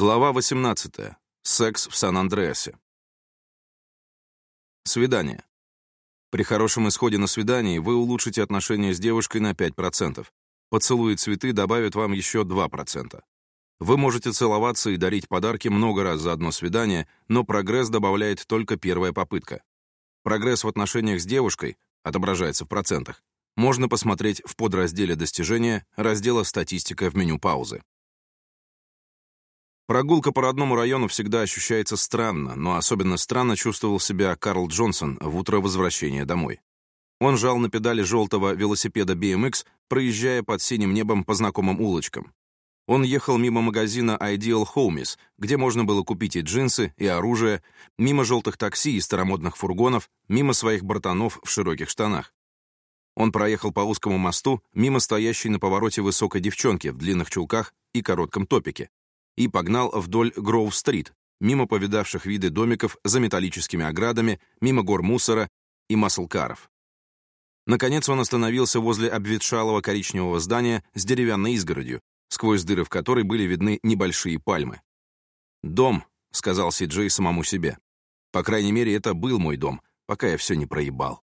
Глава 18. Секс в Сан-Андреасе. Свидание. При хорошем исходе на свидании вы улучшите отношения с девушкой на 5%. Поцелуи и цветы добавят вам еще 2%. Вы можете целоваться и дарить подарки много раз за одно свидание, но прогресс добавляет только первая попытка. Прогресс в отношениях с девушкой отображается в процентах. Можно посмотреть в подразделе «Достижения» раздела «Статистика» в меню паузы. Прогулка по родному району всегда ощущается странно, но особенно странно чувствовал себя Карл Джонсон в утро возвращения домой. Он жал на педали желтого велосипеда BMX, проезжая под синим небом по знакомым улочкам. Он ехал мимо магазина Ideal Homies, где можно было купить и джинсы, и оружие, мимо желтых такси и старомодных фургонов, мимо своих братанов в широких штанах. Он проехал по узкому мосту, мимо стоящей на повороте высокой девчонки в длинных чулках и коротком топике, и погнал вдоль Гроув-стрит, мимо повидавших виды домиков за металлическими оградами, мимо гор мусора и маслкаров. Наконец он остановился возле обветшалого коричневого здания с деревянной изгородью, сквозь дыры в которой были видны небольшие пальмы. «Дом», — сказал Си Джей самому себе. «По крайней мере, это был мой дом, пока я все не проебал».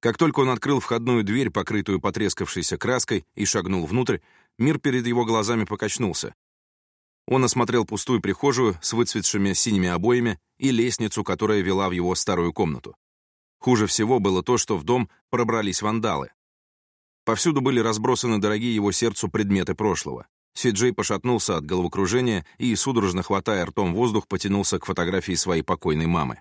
Как только он открыл входную дверь, покрытую потрескавшейся краской, и шагнул внутрь, мир перед его глазами покачнулся. Он осмотрел пустую прихожую с выцветшими синими обоями и лестницу, которая вела в его старую комнату. Хуже всего было то, что в дом пробрались вандалы. Повсюду были разбросаны дорогие его сердцу предметы прошлого. Сиджей пошатнулся от головокружения и, судорожно хватая ртом воздух, потянулся к фотографии своей покойной мамы.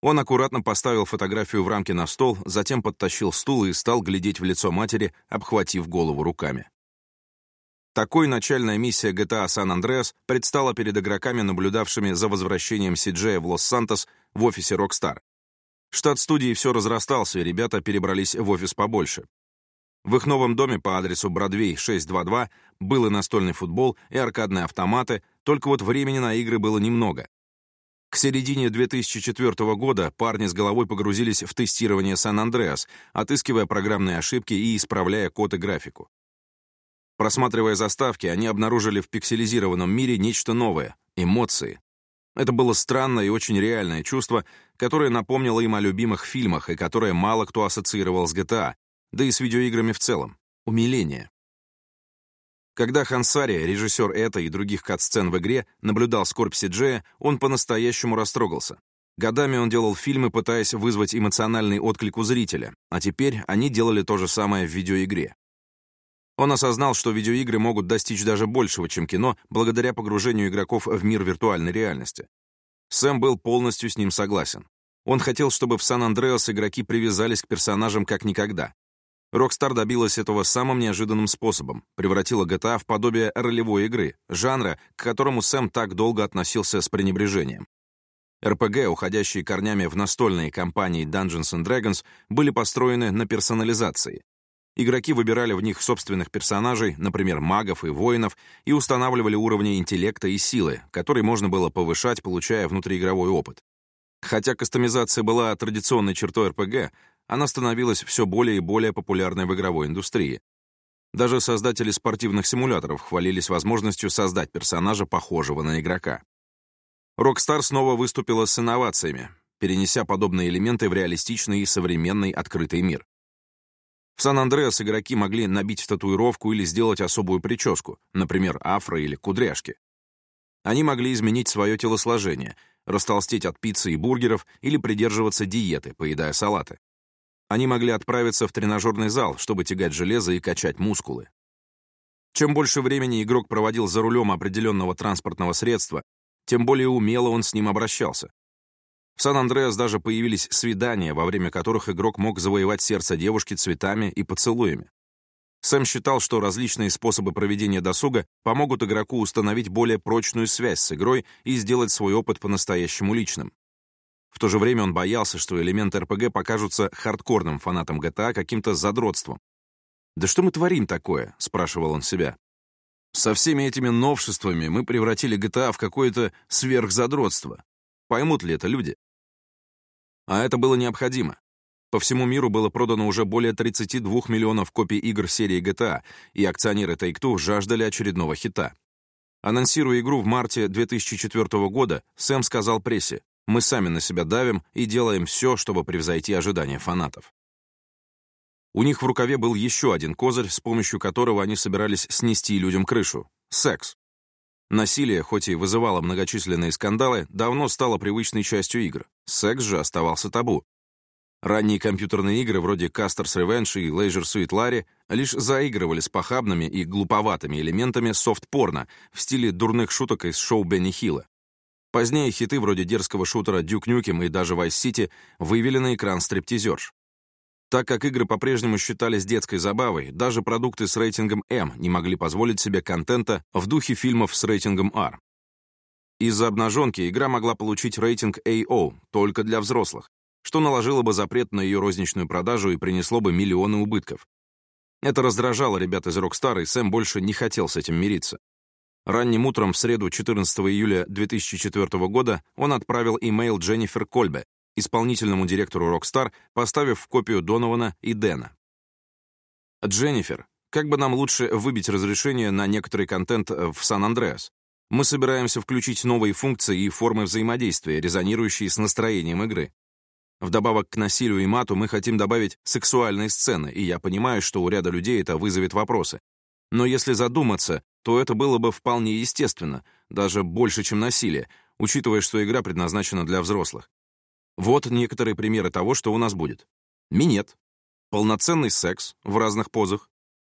Он аккуратно поставил фотографию в рамке на стол, затем подтащил стул и стал глядеть в лицо матери, обхватив голову руками. Такой начальная миссия GTA San Andreas предстала перед игроками, наблюдавшими за возвращением Сиджея в Лос-Сантос в офисе Rockstar. Штат студии все разрастался, и ребята перебрались в офис побольше. В их новом доме по адресу Бродвей 622 был и настольный футбол, и аркадные автоматы, только вот времени на игры было немного. К середине 2004 года парни с головой погрузились в тестирование Сан-Андреас, отыскивая программные ошибки и исправляя код и графику. Просматривая заставки, они обнаружили в пикселизированном мире нечто новое — эмоции. Это было странное и очень реальное чувство, которое напомнило им о любимых фильмах и которое мало кто ассоциировал с GTA, да и с видеоиграми в целом — умиление. Когда Хансария, режиссер это и других катсцен в игре, наблюдал скорбь Сиджея, он по-настоящему растрогался. Годами он делал фильмы, пытаясь вызвать эмоциональный отклик у зрителя, а теперь они делали то же самое в видеоигре. Он осознал, что видеоигры могут достичь даже большего, чем кино, благодаря погружению игроков в мир виртуальной реальности. Сэм был полностью с ним согласен. Он хотел, чтобы в Сан-Андреас игроки привязались к персонажам как никогда. Rockstar добилась этого самым неожиданным способом, превратила GTA в подобие ролевой игры, жанра, к которому Сэм так долго относился с пренебрежением. РПГ, уходящие корнями в настольные компании Dungeons and Dragons, были построены на персонализации. Игроки выбирали в них собственных персонажей, например, магов и воинов, и устанавливали уровни интеллекта и силы, которые можно было повышать, получая внутриигровой опыт. Хотя кастомизация была традиционной чертой РПГ, она становилась все более и более популярной в игровой индустрии. Даже создатели спортивных симуляторов хвалились возможностью создать персонажа, похожего на игрока. Rockstar снова выступила с инновациями, перенеся подобные элементы в реалистичный и современный открытый мир. В Сан-Андреас игроки могли набить татуировку или сделать особую прическу, например, афро или кудряшки. Они могли изменить свое телосложение, растолстеть от пиццы и бургеров или придерживаться диеты, поедая салаты. Они могли отправиться в тренажерный зал, чтобы тягать железо и качать мускулы. Чем больше времени игрок проводил за рулем определенного транспортного средства, тем более умело он с ним обращался, в Сан-Андреас даже появились свидания, во время которых игрок мог завоевать сердце девушки цветами и поцелуями. Сэм считал, что различные способы проведения досуга помогут игроку установить более прочную связь с игрой и сделать свой опыт по-настоящему личным. В то же время он боялся, что элементы РПГ покажутся хардкорным фанатам GTA каким-то задротством. «Да что мы творим такое?» — спрашивал он себя. «Со всеми этими новшествами мы превратили GTA в какое-то сверхзадротство. Поймут ли это люди? А это было необходимо. По всему миру было продано уже более 32 миллионов копий игр серии GTA, и акционеры Take-Two жаждали очередного хита. Анонсируя игру в марте 2004 года, Сэм сказал прессе, «Мы сами на себя давим и делаем все, чтобы превзойти ожидания фанатов». У них в рукаве был еще один козырь, с помощью которого они собирались снести людям крышу — секс. Насилие, хоть и вызывало многочисленные скандалы, давно стало привычной частью игр. Секс же оставался табу. Ранние компьютерные игры вроде Caster's Revenge и Leisure Suit Larry лишь заигрывали с похабными и глуповатыми элементами софт-порно в стиле дурных шуток из шоу Бенни Хилла. Позднее хиты вроде дерзкого шутера Duke Nukem и даже Vice City вывели на экран стриптизерш. Так как игры по-прежнему считались детской забавой, даже продукты с рейтингом М не могли позволить себе контента в духе фильмов с рейтингом R. Из-за обнаженки игра могла получить рейтинг AO только для взрослых, что наложило бы запрет на ее розничную продажу и принесло бы миллионы убытков. Это раздражало ребят из Rockstar, и Сэм больше не хотел с этим мириться. Ранним утром в среду 14 июля 2004 года он отправил имейл Дженнифер Кольбе, исполнительному директору Rockstar, поставив в копию Донована и Дэна. «Дженнифер, как бы нам лучше выбить разрешение на некоторый контент в Сан-Андреас? Мы собираемся включить новые функции и формы взаимодействия, резонирующие с настроением игры. Вдобавок к насилию и мату мы хотим добавить сексуальные сцены, и я понимаю, что у ряда людей это вызовет вопросы. Но если задуматься, то это было бы вполне естественно, даже больше, чем насилие, учитывая, что игра предназначена для взрослых. Вот некоторые примеры того, что у нас будет. Минет. Полноценный секс в разных позах.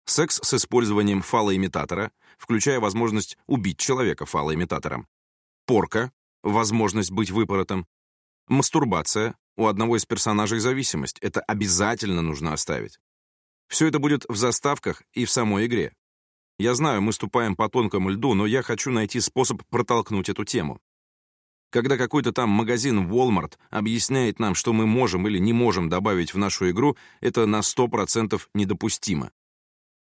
Секс с использованием фалоимитатора, включая возможность убить человека фалоимитатором. Порка. Возможность быть выпоротом. Мастурбация. У одного из персонажей зависимость. Это обязательно нужно оставить. Все это будет в заставках и в самой игре. Я знаю, мы ступаем по тонкому льду, но я хочу найти способ протолкнуть эту тему. Когда какой-то там магазин Walmart объясняет нам, что мы можем или не можем добавить в нашу игру, это на 100% недопустимо.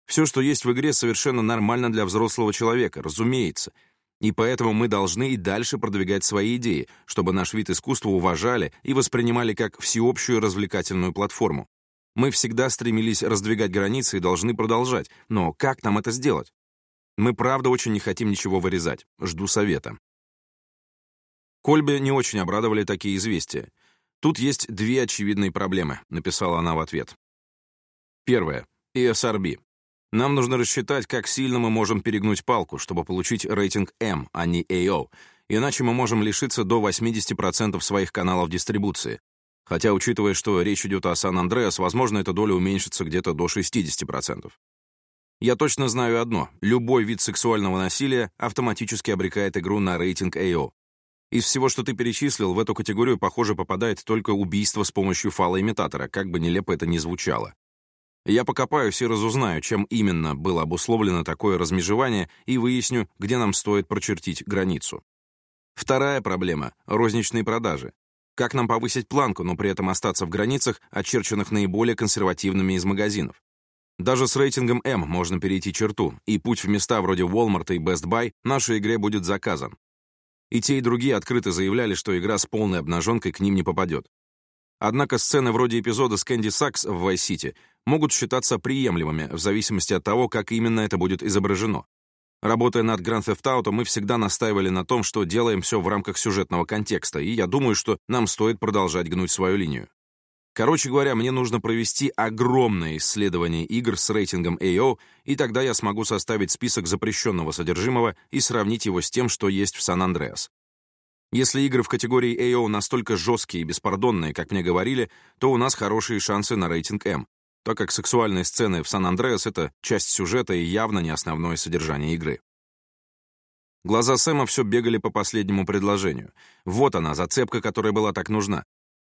Все, что есть в игре, совершенно нормально для взрослого человека, разумеется. И поэтому мы должны и дальше продвигать свои идеи, чтобы наш вид искусства уважали и воспринимали как всеобщую развлекательную платформу. Мы всегда стремились раздвигать границы и должны продолжать. Но как нам это сделать? Мы правда очень не хотим ничего вырезать. Жду совета. Кольбе не очень обрадовали такие известия. «Тут есть две очевидные проблемы», — написала она в ответ. Первое. ESRB. Нам нужно рассчитать, как сильно мы можем перегнуть палку, чтобы получить рейтинг M, а не AO, иначе мы можем лишиться до 80% своих каналов дистрибуции. Хотя, учитывая, что речь идет о Сан-Андреас, возможно, эта доля уменьшится где-то до 60%. Я точно знаю одно — любой вид сексуального насилия автоматически обрекает игру на рейтинг AO. Из всего, что ты перечислил, в эту категорию, похоже, попадает только убийство с помощью фалоимитатора, как бы нелепо это ни звучало. Я покопаюсь и разузнаю, чем именно было обусловлено такое размежевание, и выясню, где нам стоит прочертить границу. Вторая проблема — розничные продажи. Как нам повысить планку, но при этом остаться в границах, очерченных наиболее консервативными из магазинов? Даже с рейтингом М можно перейти черту, и путь в места вроде Walmart и Best Buy нашей игре будет заказан. И те, и другие открыто заявляли, что игра с полной обнаженкой к ним не попадет. Однако сцены вроде эпизода с Кэнди Сакс в Вайс-Сити могут считаться приемлемыми в зависимости от того, как именно это будет изображено. Работая над Grand Theft Auto, мы всегда настаивали на том, что делаем все в рамках сюжетного контекста, и я думаю, что нам стоит продолжать гнуть свою линию. Короче говоря, мне нужно провести огромное исследование игр с рейтингом AO, и тогда я смогу составить список запрещенного содержимого и сравнить его с тем, что есть в Сан-Андреас. Если игры в категории AO настолько жесткие и беспардонные, как мне говорили, то у нас хорошие шансы на рейтинг М, так как сексуальные сцены в Сан-Андреас — это часть сюжета и явно не основное содержание игры. Глаза Сэма все бегали по последнему предложению. Вот она, зацепка, которая была так нужна.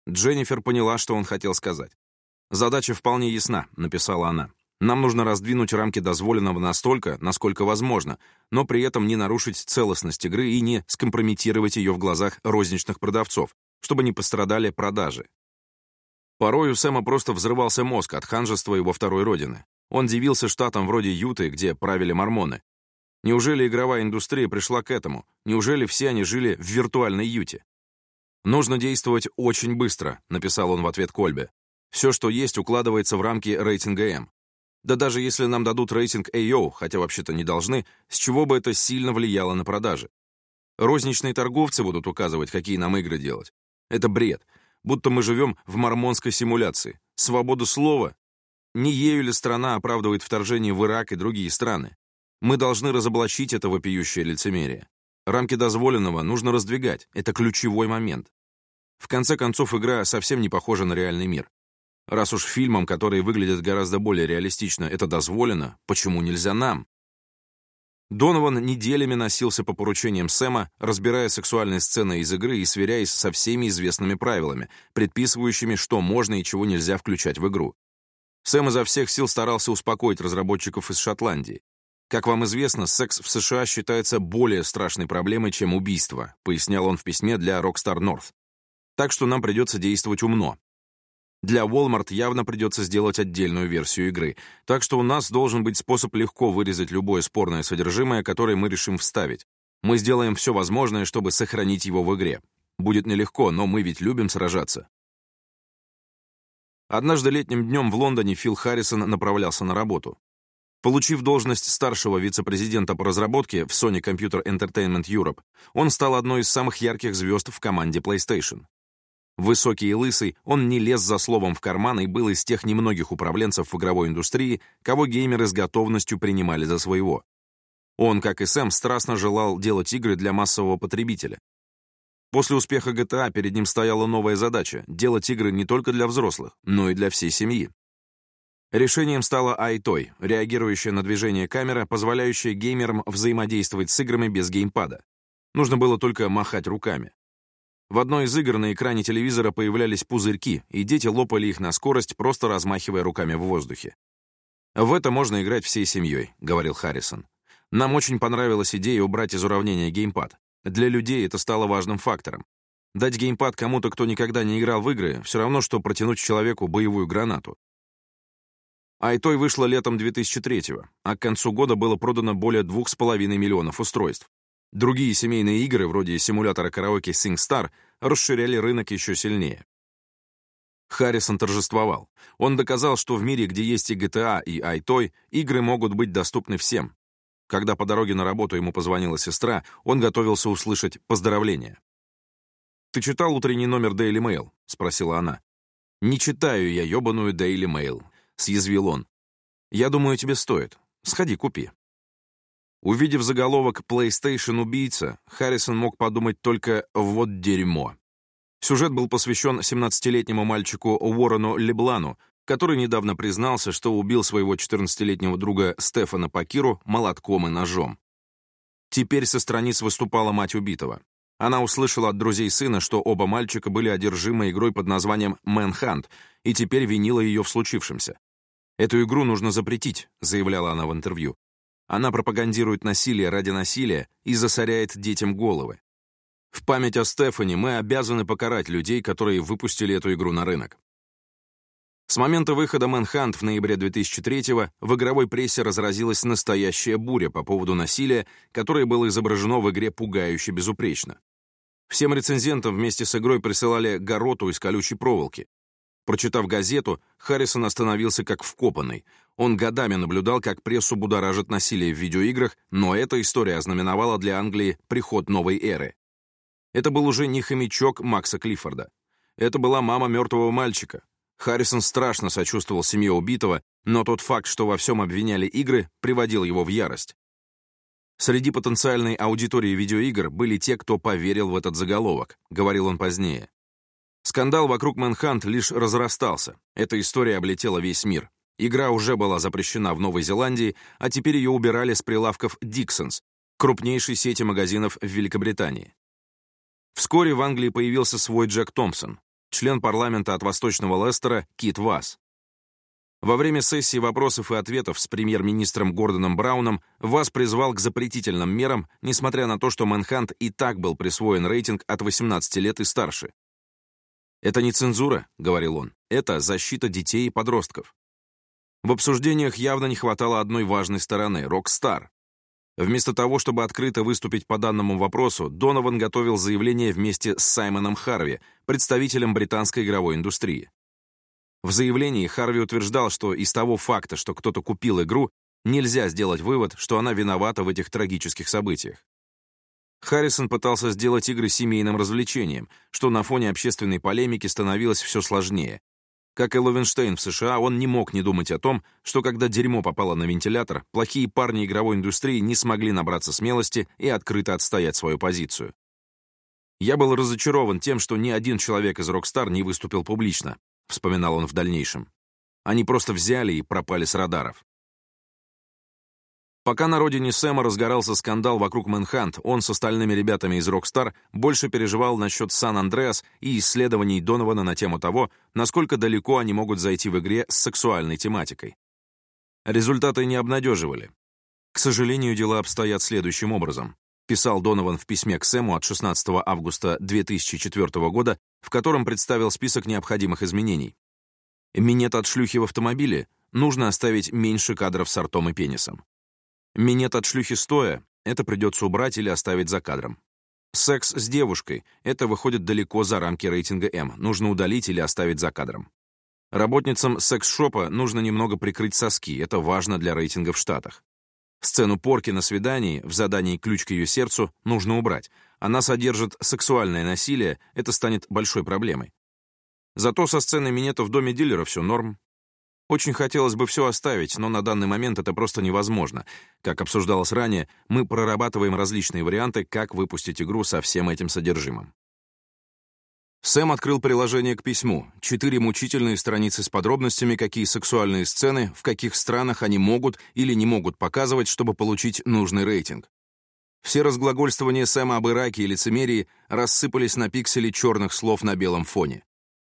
Дженнифер поняла, что он хотел сказать. «Задача вполне ясна», — написала она. «Нам нужно раздвинуть рамки дозволенного настолько, насколько возможно, но при этом не нарушить целостность игры и не скомпрометировать ее в глазах розничных продавцов, чтобы не пострадали продажи». Порой у Сэма просто взрывался мозг от ханжества его второй родины. Он дивился штатам вроде Юты, где правили мормоны. Неужели игровая индустрия пришла к этому? Неужели все они жили в виртуальной Юте? «Нужно действовать очень быстро», — написал он в ответ Кольбе. «Все, что есть, укладывается в рамки рейтинга М. Да даже если нам дадут рейтинг AO, хотя вообще-то не должны, с чего бы это сильно влияло на продажи? Розничные торговцы будут указывать, какие нам игры делать. Это бред. Будто мы живем в мормонской симуляции. Свободу слова? Не ею ли страна оправдывает вторжение в Ирак и другие страны? Мы должны разоблачить это вопиющее лицемерие. Рамки дозволенного нужно раздвигать. Это ключевой момент. В конце концов, игра совсем не похожа на реальный мир. Раз уж фильмам, которые выглядят гораздо более реалистично, это дозволено, почему нельзя нам? Донован неделями носился по поручениям Сэма, разбирая сексуальные сцены из игры и сверяясь со всеми известными правилами, предписывающими, что можно и чего нельзя включать в игру. Сэм изо всех сил старался успокоить разработчиков из Шотландии. «Как вам известно, секс в США считается более страшной проблемой, чем убийство», пояснял он в письме для Rockstar North. Так что нам придется действовать умно. Для Walmart явно придется сделать отдельную версию игры, так что у нас должен быть способ легко вырезать любое спорное содержимое, которое мы решим вставить. Мы сделаем все возможное, чтобы сохранить его в игре. Будет нелегко, но мы ведь любим сражаться. Однажды летним днем в Лондоне Фил Харрисон направлялся на работу. Получив должность старшего вице-президента по разработке в Sony Computer Entertainment Europe, он стал одной из самых ярких звезд в команде PlayStation. Высокий и лысый, он не лез за словом в карман и был из тех немногих управленцев в игровой индустрии, кого геймеры с готовностью принимали за своего. Он, как и Сэм, страстно желал делать игры для массового потребителя. После успеха GTA перед ним стояла новая задача — делать игры не только для взрослых, но и для всей семьи. Решением стала iToy, реагирующая на движение камера, позволяющая геймерам взаимодействовать с играми без геймпада. Нужно было только махать руками. В одной из игр на экране телевизора появлялись пузырьки, и дети лопали их на скорость, просто размахивая руками в воздухе. «В это можно играть всей семьей», — говорил Харрисон. «Нам очень понравилась идея убрать из уравнения геймпад. Для людей это стало важным фактором. Дать геймпад кому-то, кто никогда не играл в игры, все равно, что протянуть человеку боевую гранату. Айтой вышла летом 2003-го, а к концу года было продано более 2,5 миллионов устройств. Другие семейные игры, вроде симулятора караоке SingStar, расширяли рынок еще сильнее. Харрисон торжествовал. Он доказал, что в мире, где есть и GTA, и iToy, игры могут быть доступны всем. Когда по дороге на работу ему позвонила сестра, он готовился услышать поздравления. «Ты читал утренний номер Daily Mail?» — спросила она. «Не читаю я ёбаную Daily Mail», — съязвил он. «Я думаю, тебе стоит. Сходи, купи». Увидев заголовок PlayStation убийца, Харрисон мог подумать только вот дерьмо. Сюжет был посвящен 17-летнему мальчику Уоррену Леблану, который недавно признался, что убил своего 14-летнего друга Стефана Пакиру молотком и ножом. Теперь со страниц выступала мать убитого. Она услышала от друзей сына, что оба мальчика были одержимы игрой под названием «Мэнхант», и теперь винила ее в случившемся. «Эту игру нужно запретить», — заявляла она в интервью. Она пропагандирует насилие ради насилия и засоряет детям головы. В память о Стефани мы обязаны покарать людей, которые выпустили эту игру на рынок. С момента выхода «Мэнхант» в ноябре 2003-го в игровой прессе разразилась настоящая буря по поводу насилия, которое было изображено в игре пугающе безупречно. Всем рецензентам вместе с игрой присылали гороту из колючей проволоки. Прочитав газету, Харрисон остановился как вкопанный. Он годами наблюдал, как прессу будоражит насилие в видеоиграх, но эта история ознаменовала для Англии приход новой эры. Это был уже не хомячок Макса Клиффорда. Это была мама мертвого мальчика. Харрисон страшно сочувствовал семье убитого, но тот факт, что во всем обвиняли игры, приводил его в ярость. Среди потенциальной аудитории видеоигр были те, кто поверил в этот заголовок, говорил он позднее. Скандал вокруг Manhunt лишь разрастался. Эта история облетела весь мир. Игра уже была запрещена в Новой Зеландии, а теперь ее убирали с прилавков Dixons, крупнейшей сети магазинов в Великобритании. Вскоре в Англии появился свой Джек Томпсон, член парламента от Восточного Лестера Кит Васс. Во время сессии вопросов и ответов с премьер-министром Гордоном Брауном Ваз призвал к запретительным мерам, несмотря на то, что Manhunt и так был присвоен рейтинг от 18 лет и старше. «Это не цензура», — говорил он, — «это защита детей и подростков». В обсуждениях явно не хватало одной важной стороны — «Rockstar». Вместо того, чтобы открыто выступить по данному вопросу, Донован готовил заявление вместе с Саймоном Харви, представителем британской игровой индустрии. В заявлении Харви утверждал, что из того факта, что кто-то купил игру, нельзя сделать вывод, что она виновата в этих трагических событиях. Харрисон пытался сделать игры семейным развлечением, что на фоне общественной полемики становилось все сложнее, как и Ловенштейн в США, он не мог не думать о том, что когда дерьмо попало на вентилятор, плохие парни игровой индустрии не смогли набраться смелости и открыто отстоять свою позицию. «Я был разочарован тем, что ни один человек из Rockstar не выступил публично», — вспоминал он в дальнейшем. «Они просто взяли и пропали с радаров. Пока на родине Сэма разгорался скандал вокруг Мэнхант, он с остальными ребятами из Rockstar больше переживал насчет Сан-Андреас и исследований Донована на тему того, насколько далеко они могут зайти в игре с сексуальной тематикой. Результаты не обнадеживали. К сожалению, дела обстоят следующим образом. Писал Донован в письме к Сэму от 16 августа 2004 года, в котором представил список необходимых изменений. «Минет от шлюхи в автомобиле. Нужно оставить меньше кадров с артом и пенисом. Минет от шлюхи стоя — это придется убрать или оставить за кадром. Секс с девушкой — это выходит далеко за рамки рейтинга М, нужно удалить или оставить за кадром. Работницам секс-шопа нужно немного прикрыть соски, это важно для рейтинга в Штатах. Сцену порки на свидании в задании «Ключ к ее сердцу» нужно убрать. Она содержит сексуальное насилие, это станет большой проблемой. Зато со сцены минета в доме дилера все норм. Очень хотелось бы все оставить, но на данный момент это просто невозможно. Как обсуждалось ранее, мы прорабатываем различные варианты, как выпустить игру со всем этим содержимым. Сэм открыл приложение к письму. Четыре мучительные страницы с подробностями, какие сексуальные сцены, в каких странах они могут или не могут показывать, чтобы получить нужный рейтинг. Все разглагольствования Сэма об Ираке и лицемерии рассыпались на пиксели черных слов на белом фоне.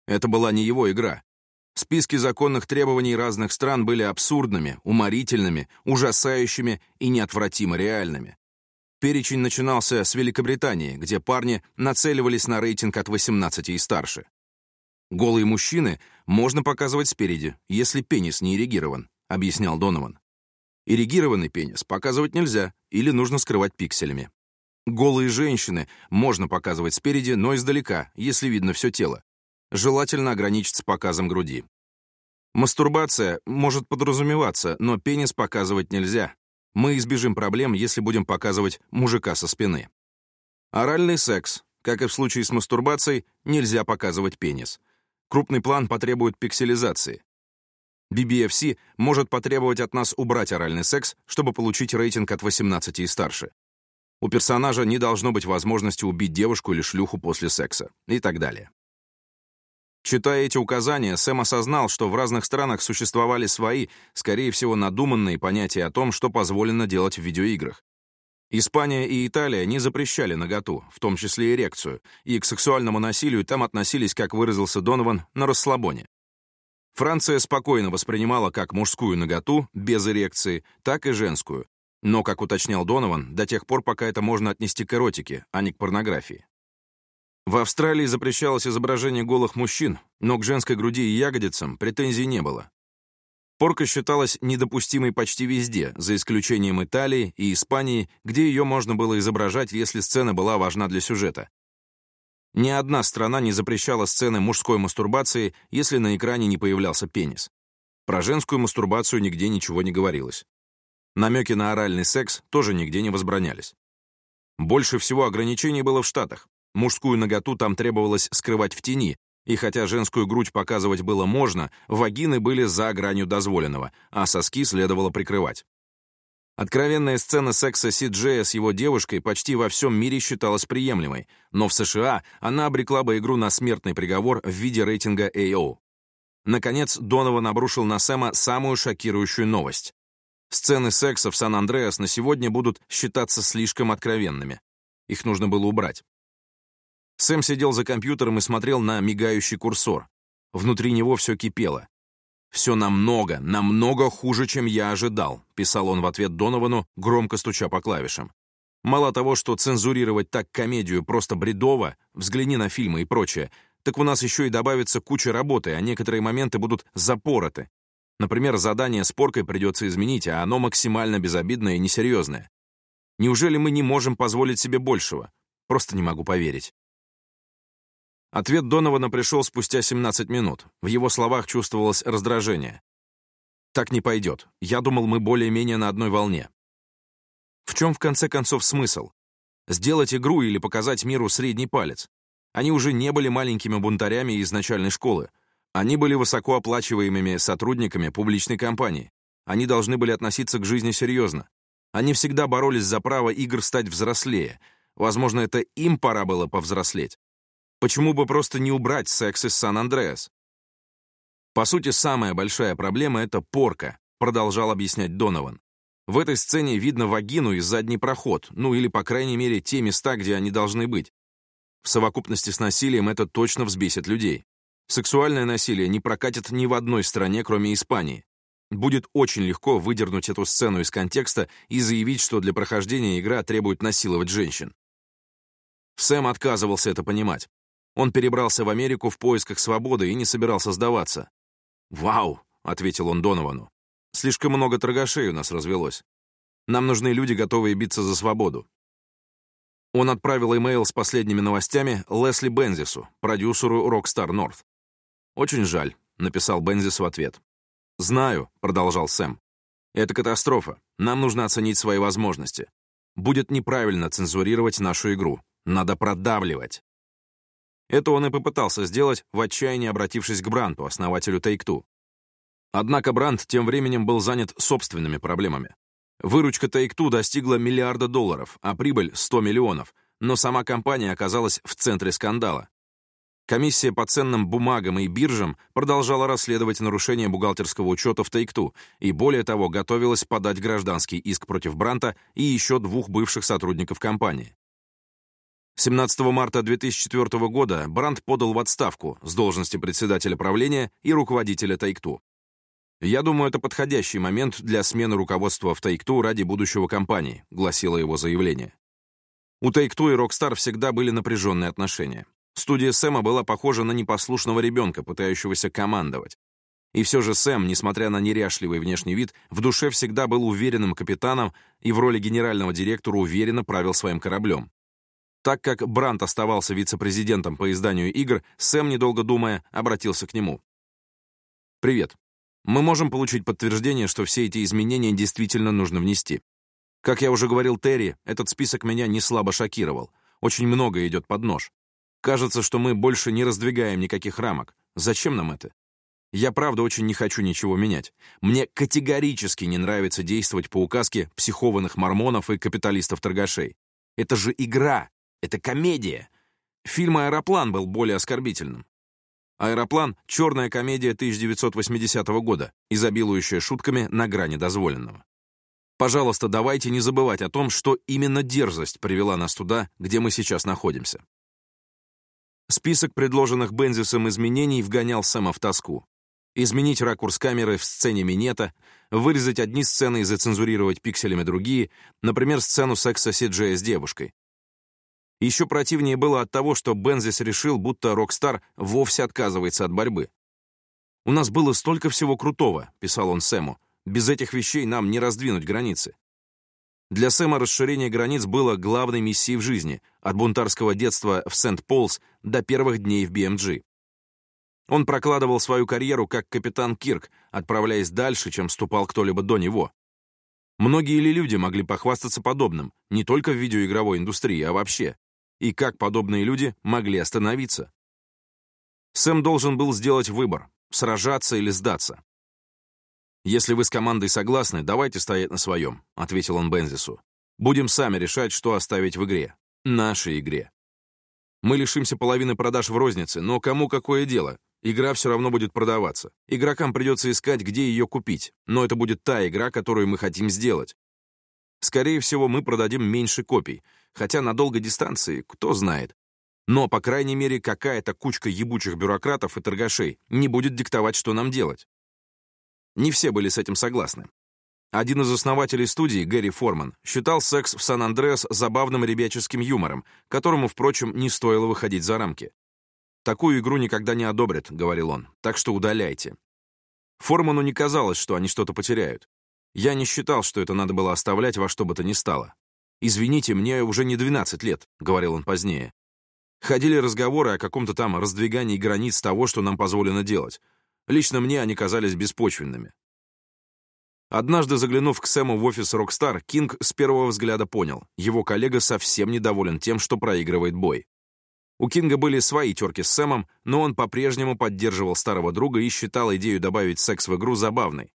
Это была не его игра, Списки законных требований разных стран были абсурдными, уморительными, ужасающими и неотвратимо реальными. Перечень начинался с Великобритании, где парни нацеливались на рейтинг от 18 и старше. «Голые мужчины можно показывать спереди, если пенис не эрегирован», — объяснял Донован. «Эрегированный пенис показывать нельзя или нужно скрывать пикселями. Голые женщины можно показывать спереди, но издалека, если видно все тело. Желательно ограничиться показом груди. Мастурбация может подразумеваться, но пенис показывать нельзя. Мы избежим проблем, если будем показывать мужика со спины. Оральный секс. Как и в случае с мастурбацией, нельзя показывать пенис. Крупный план потребует пикселизации. BBFC может потребовать от нас убрать оральный секс, чтобы получить рейтинг от 18 и старше. У персонажа не должно быть возможности убить девушку или шлюху после секса и так далее. Читая эти указания, Сэм осознал, что в разных странах существовали свои, скорее всего, надуманные понятия о том, что позволено делать в видеоиграх. Испания и Италия не запрещали наготу, в том числе эрекцию, и к сексуальному насилию там относились, как выразился Донован, на расслабоне. Франция спокойно воспринимала как мужскую наготу, без эрекции, так и женскую, но, как уточнял Донован, до тех пор, пока это можно отнести к эротике, а не к порнографии. В Австралии запрещалось изображение голых мужчин, но к женской груди и ягодицам претензий не было. Порка считалась недопустимой почти везде, за исключением Италии и Испании, где ее можно было изображать, если сцена была важна для сюжета. Ни одна страна не запрещала сцены мужской мастурбации, если на экране не появлялся пенис. Про женскую мастурбацию нигде ничего не говорилось. Намеки на оральный секс тоже нигде не возбранялись. Больше всего ограничений было в Штатах. Мужскую наготу там требовалось скрывать в тени, и хотя женскую грудь показывать было можно, вагины были за гранью дозволенного, а соски следовало прикрывать. Откровенная сцена секса Си Джея с его девушкой почти во всем мире считалась приемлемой, но в США она обрекла бы игру на смертный приговор в виде рейтинга AO. Наконец, Донован обрушил на Сэма самую шокирующую новость. Сцены секса в Сан-Андреас на сегодня будут считаться слишком откровенными. Их нужно было убрать. Сэм сидел за компьютером и смотрел на мигающий курсор. Внутри него все кипело. «Все намного, намного хуже, чем я ожидал», — писал он в ответ Доновану, громко стуча по клавишам. «Мало того, что цензурировать так комедию просто бредово, взгляни на фильмы и прочее, так у нас еще и добавится куча работы, а некоторые моменты будут запороты. Например, задание с поркой придется изменить, а оно максимально безобидное и несерьезное. Неужели мы не можем позволить себе большего? Просто не могу поверить. Ответ Донована пришел спустя 17 минут. В его словах чувствовалось раздражение. «Так не пойдет. Я думал, мы более-менее на одной волне». В чем, в конце концов, смысл? Сделать игру или показать миру средний палец? Они уже не были маленькими бунтарями из начальной школы. Они были высокооплачиваемыми сотрудниками публичной компании. Они должны были относиться к жизни серьезно. Они всегда боролись за право игр стать взрослее. Возможно, это им пора было повзрослеть. Почему бы просто не убрать секс из Сан-Андреас? По сути, самая большая проблема — это порка, продолжал объяснять Донован. В этой сцене видно вагину и задний проход, ну или, по крайней мере, те места, где они должны быть. В совокупности с насилием это точно взбесит людей. Сексуальное насилие не прокатит ни в одной стране, кроме Испании. Будет очень легко выдернуть эту сцену из контекста и заявить, что для прохождения игра требует насиловать женщин. Сэм отказывался это понимать. Он перебрался в Америку в поисках свободы и не собирался сдаваться. «Вау!» — ответил он Доновану. «Слишком много торгашей у нас развелось. Нам нужны люди, готовые биться за свободу». Он отправил имейл с последними новостями Лесли Бензису, продюсеру Rockstar North. «Очень жаль», — написал Бензис в ответ. «Знаю», — продолжал Сэм. «Это катастрофа. Нам нужно оценить свои возможности. Будет неправильно цензурировать нашу игру. Надо продавливать». Это он и попытался сделать, в отчаянии обратившись к Бранту, основателю Take-Two. Однако Брант тем временем был занят собственными проблемами. Выручка Take-Two достигла миллиарда долларов, а прибыль — 100 миллионов, но сама компания оказалась в центре скандала. Комиссия по ценным бумагам и биржам продолжала расследовать нарушение бухгалтерского учета в Take-Two и, более того, готовилась подать гражданский иск против Бранта и еще двух бывших сотрудников компании. 17 марта 2004 года Брант подал в отставку с должности председателя правления и руководителя Take-Two. «Я думаю, это подходящий момент для смены руководства в Take-Two ради будущего компании», гласило его заявление. У Take-Two и Rockstar всегда были напряженные отношения. Студия Сэма была похожа на непослушного ребенка, пытающегося командовать. И все же Сэм, несмотря на неряшливый внешний вид, в душе всегда был уверенным капитаном и в роли генерального директора уверенно правил своим кораблем. Так как Брант оставался вице-президентом по изданию игр, Сэм, недолго думая, обратился к нему. «Привет. Мы можем получить подтверждение, что все эти изменения действительно нужно внести. Как я уже говорил Терри, этот список меня не слабо шокировал. Очень много идет под нож. Кажется, что мы больше не раздвигаем никаких рамок. Зачем нам это? Я правда очень не хочу ничего менять. Мне категорически не нравится действовать по указке психованных мормонов и капиталистов-торгашей. Это же игра, это комедия. Фильм «Аэроплан» был более оскорбительным. «Аэроплан» — черная комедия 1980 года, изобилующая шутками на грани дозволенного. Пожалуйста, давайте не забывать о том, что именно дерзость привела нас туда, где мы сейчас находимся. Список предложенных Бензисом изменений вгонял Сэма в тоску. Изменить ракурс камеры в сцене минета, вырезать одни сцены и зацензурировать пикселями другие, например, сцену секса Сиджея с девушкой, еще противнее было от того, что Бензис решил, будто Rockstar вовсе отказывается от борьбы. «У нас было столько всего крутого», — писал он Сэму. «Без этих вещей нам не раздвинуть границы». Для Сэма расширение границ было главной миссией в жизни, от бунтарского детства в Сент-Полс до первых дней в BMG. Он прокладывал свою карьеру как капитан Кирк, отправляясь дальше, чем ступал кто-либо до него. Многие ли люди могли похвастаться подобным, не только в видеоигровой индустрии, а вообще? и как подобные люди могли остановиться. Сэм должен был сделать выбор — сражаться или сдаться. «Если вы с командой согласны, давайте стоять на своем», — ответил он Бензису. «Будем сами решать, что оставить в игре. Нашей игре. Мы лишимся половины продаж в рознице, но кому какое дело? Игра все равно будет продаваться. Игрокам придется искать, где ее купить, но это будет та игра, которую мы хотим сделать. Скорее всего, мы продадим меньше копий, хотя на долгой дистанции, кто знает. Но, по крайней мере, какая-то кучка ебучих бюрократов и торгашей не будет диктовать, что нам делать. Не все были с этим согласны. Один из основателей студии, Гэри Форман, считал секс в Сан-Андреас забавным ребяческим юмором, которому, впрочем, не стоило выходить за рамки. «Такую игру никогда не одобрят», — говорил он, — «так что удаляйте». Форману не казалось, что они что-то потеряют. Я не считал, что это надо было оставлять во что бы то ни стало. «Извините, мне уже не 12 лет», — говорил он позднее. Ходили разговоры о каком-то там раздвигании границ того, что нам позволено делать. Лично мне они казались беспочвенными. Однажды, заглянув к Сэму в офис Rockstar, Кинг с первого взгляда понял, его коллега совсем недоволен тем, что проигрывает бой. У Кинга были свои терки с Сэмом, но он по-прежнему поддерживал старого друга и считал идею добавить секс в игру забавной.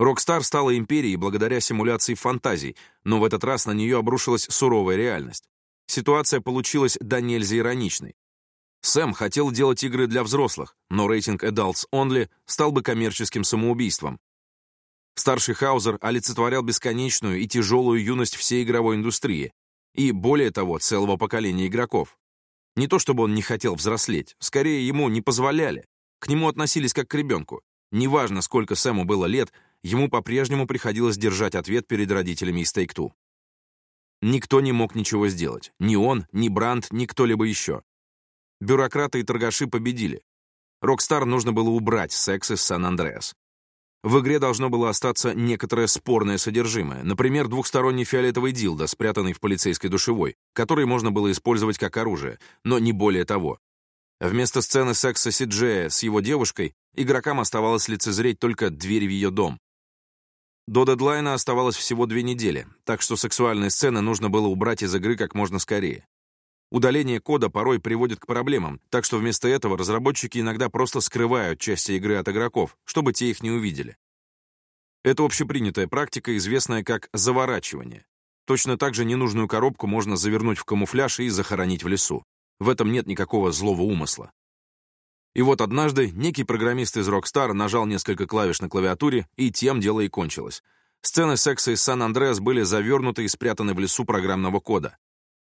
Rockstar стала империей благодаря симуляции фантазий, но в этот раз на нее обрушилась суровая реальность. Ситуация получилась до нельзя ироничной. Сэм хотел делать игры для взрослых, но рейтинг Adults Only стал бы коммерческим самоубийством. Старший Хаузер олицетворял бесконечную и тяжелую юность всей игровой индустрии и, более того, целого поколения игроков. Не то чтобы он не хотел взрослеть, скорее ему не позволяли. К нему относились как к ребенку. Неважно, сколько Сэму было лет, Ему по-прежнему приходилось держать ответ перед родителями из Take-Two. Никто не мог ничего сделать. Ни он, ни Бранд, ни кто-либо еще. Бюрократы и торгаши победили. Rockstar нужно было убрать секс из San Andreas. В игре должно было остаться некоторое спорное содержимое, например, двухсторонний фиолетовый дилдо, спрятанный в полицейской душевой, который можно было использовать как оружие, но не более того. Вместо сцены секса Сиджея с его девушкой игрокам оставалось лицезреть только дверь в ее дом. До дедлайна оставалось всего две недели, так что сексуальные сцены нужно было убрать из игры как можно скорее. Удаление кода порой приводит к проблемам, так что вместо этого разработчики иногда просто скрывают части игры от игроков, чтобы те их не увидели. Это общепринятая практика, известная как заворачивание. Точно так же ненужную коробку можно завернуть в камуфляж и захоронить в лесу. В этом нет никакого злого умысла. И вот однажды некий программист из Rockstar нажал несколько клавиш на клавиатуре, и тем дело и кончилось. Сцены секса из Сан-Андреас были завернуты и спрятаны в лесу программного кода.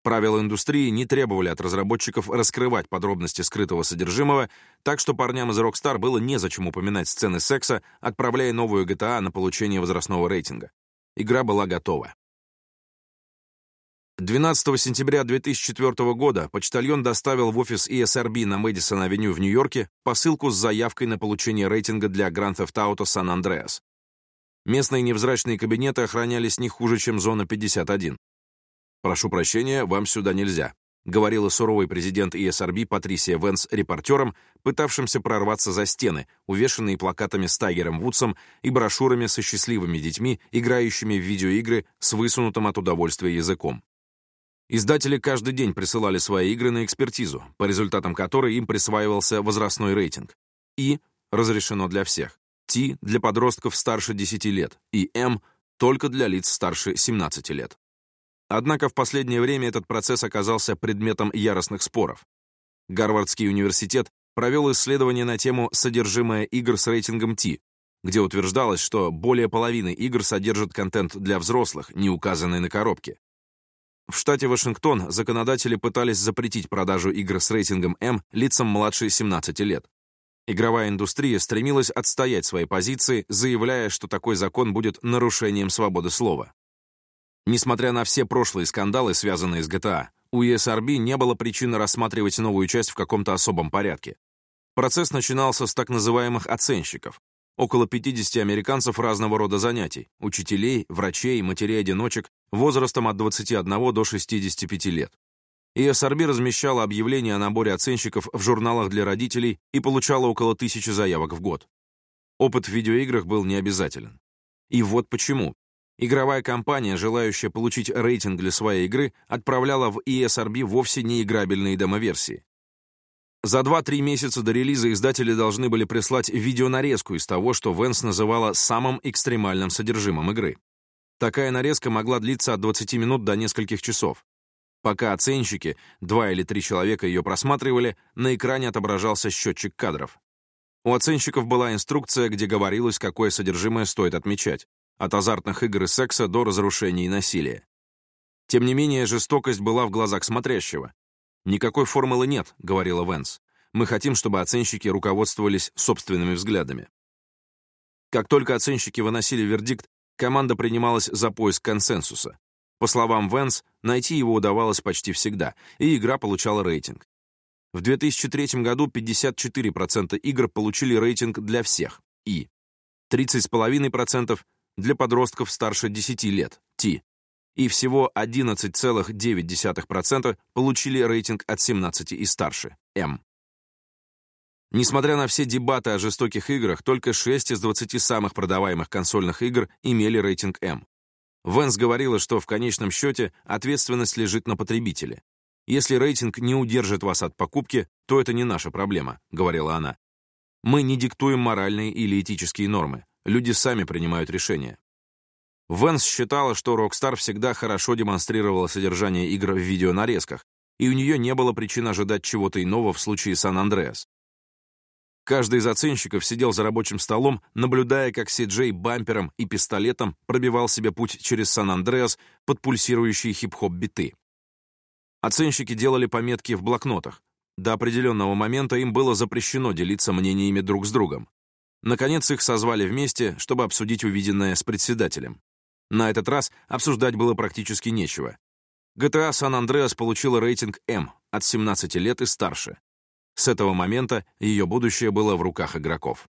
Правила индустрии не требовали от разработчиков раскрывать подробности скрытого содержимого, так что парням из Rockstar было незачем упоминать сцены секса, отправляя новую GTA на получение возрастного рейтинга. Игра была готова. 12 сентября 2004 года почтальон доставил в офис ESRB на Мэдисон-авеню в Нью-Йорке посылку с заявкой на получение рейтинга для Grand Theft Auto San Andreas. Местные невзрачные кабинеты охранялись не хуже, чем зона 51. «Прошу прощения, вам сюда нельзя», — говорила суровый президент ESRB Патрисия Венс репортерам, пытавшимся прорваться за стены, увешанные плакатами с Тайгером Вудсом и брошюрами со счастливыми детьми, играющими в видеоигры с высунутым от удовольствия языком. Издатели каждый день присылали свои игры на экспертизу, по результатам которой им присваивался возрастной рейтинг. И разрешено для всех. Т для подростков старше 10 лет и М только для лиц старше 17 лет. Однако в последнее время этот процесс оказался предметом яростных споров. Гарвардский университет провел исследование на тему «Содержимое игр с рейтингом Т», где утверждалось, что более половины игр содержат контент для взрослых, не указанный на коробке. В штате Вашингтон законодатели пытались запретить продажу игр с рейтингом М лицам младше 17 лет. Игровая индустрия стремилась отстоять свои позиции, заявляя, что такой закон будет нарушением свободы слова. Несмотря на все прошлые скандалы, связанные с GTA, у ESRB не было причины рассматривать новую часть в каком-то особом порядке. Процесс начинался с так называемых оценщиков, около 50 американцев разного рода занятий, учителей, врачей, матерей-одиночек возрастом от 21 до 65 лет. ESRB размещала объявления о наборе оценщиков в журналах для родителей и получала около тысячи заявок в год. Опыт в видеоиграх был необязателен. И вот почему. Игровая компания, желающая получить рейтинг для своей игры, отправляла в ESRB вовсе не играбельные домоверсии. За 2-3 месяца до релиза издатели должны были прислать видеонарезку из того, что Венс называла самым экстремальным содержимым игры. Такая нарезка могла длиться от 20 минут до нескольких часов. Пока оценщики, два или три человека ее просматривали, на экране отображался счетчик кадров. У оценщиков была инструкция, где говорилось, какое содержимое стоит отмечать, от азартных игр и секса до разрушений и насилия. Тем не менее, жестокость была в глазах смотрящего. «Никакой формулы нет», — говорила Венс. «Мы хотим, чтобы оценщики руководствовались собственными взглядами». Как только оценщики выносили вердикт, команда принималась за поиск консенсуса. По словам Венс, найти его удавалось почти всегда, и игра получала рейтинг. В 2003 году 54% игр получили рейтинг для всех, И, 30,5% для подростков старше 10 лет, Ти, и всего 11,9% получили рейтинг от 17 и старше, М. Несмотря на все дебаты о жестоких играх, только 6 из 20 самых продаваемых консольных игр имели рейтинг М. Венс говорила, что в конечном счете ответственность лежит на потребителе. «Если рейтинг не удержит вас от покупки, то это не наша проблема», — говорила она. «Мы не диктуем моральные или этические нормы. Люди сами принимают решения. Венс считала, что Rockstar всегда хорошо демонстрировала содержание игр в видеонарезках, и у нее не было причин ожидать чего-то иного в случае Сан-Андреас. Каждый из оценщиков сидел за рабочим столом, наблюдая, как Си-Джей бампером и пистолетом пробивал себе путь через Сан-Андреас под пульсирующие хип-хоп биты. Оценщики делали пометки в блокнотах. До определенного момента им было запрещено делиться мнениями друг с другом. Наконец их созвали вместе, чтобы обсудить увиденное с председателем. На этот раз обсуждать было практически нечего. GTA San Andreas получила рейтинг М от 17 лет и старше. С этого момента ее будущее было в руках игроков.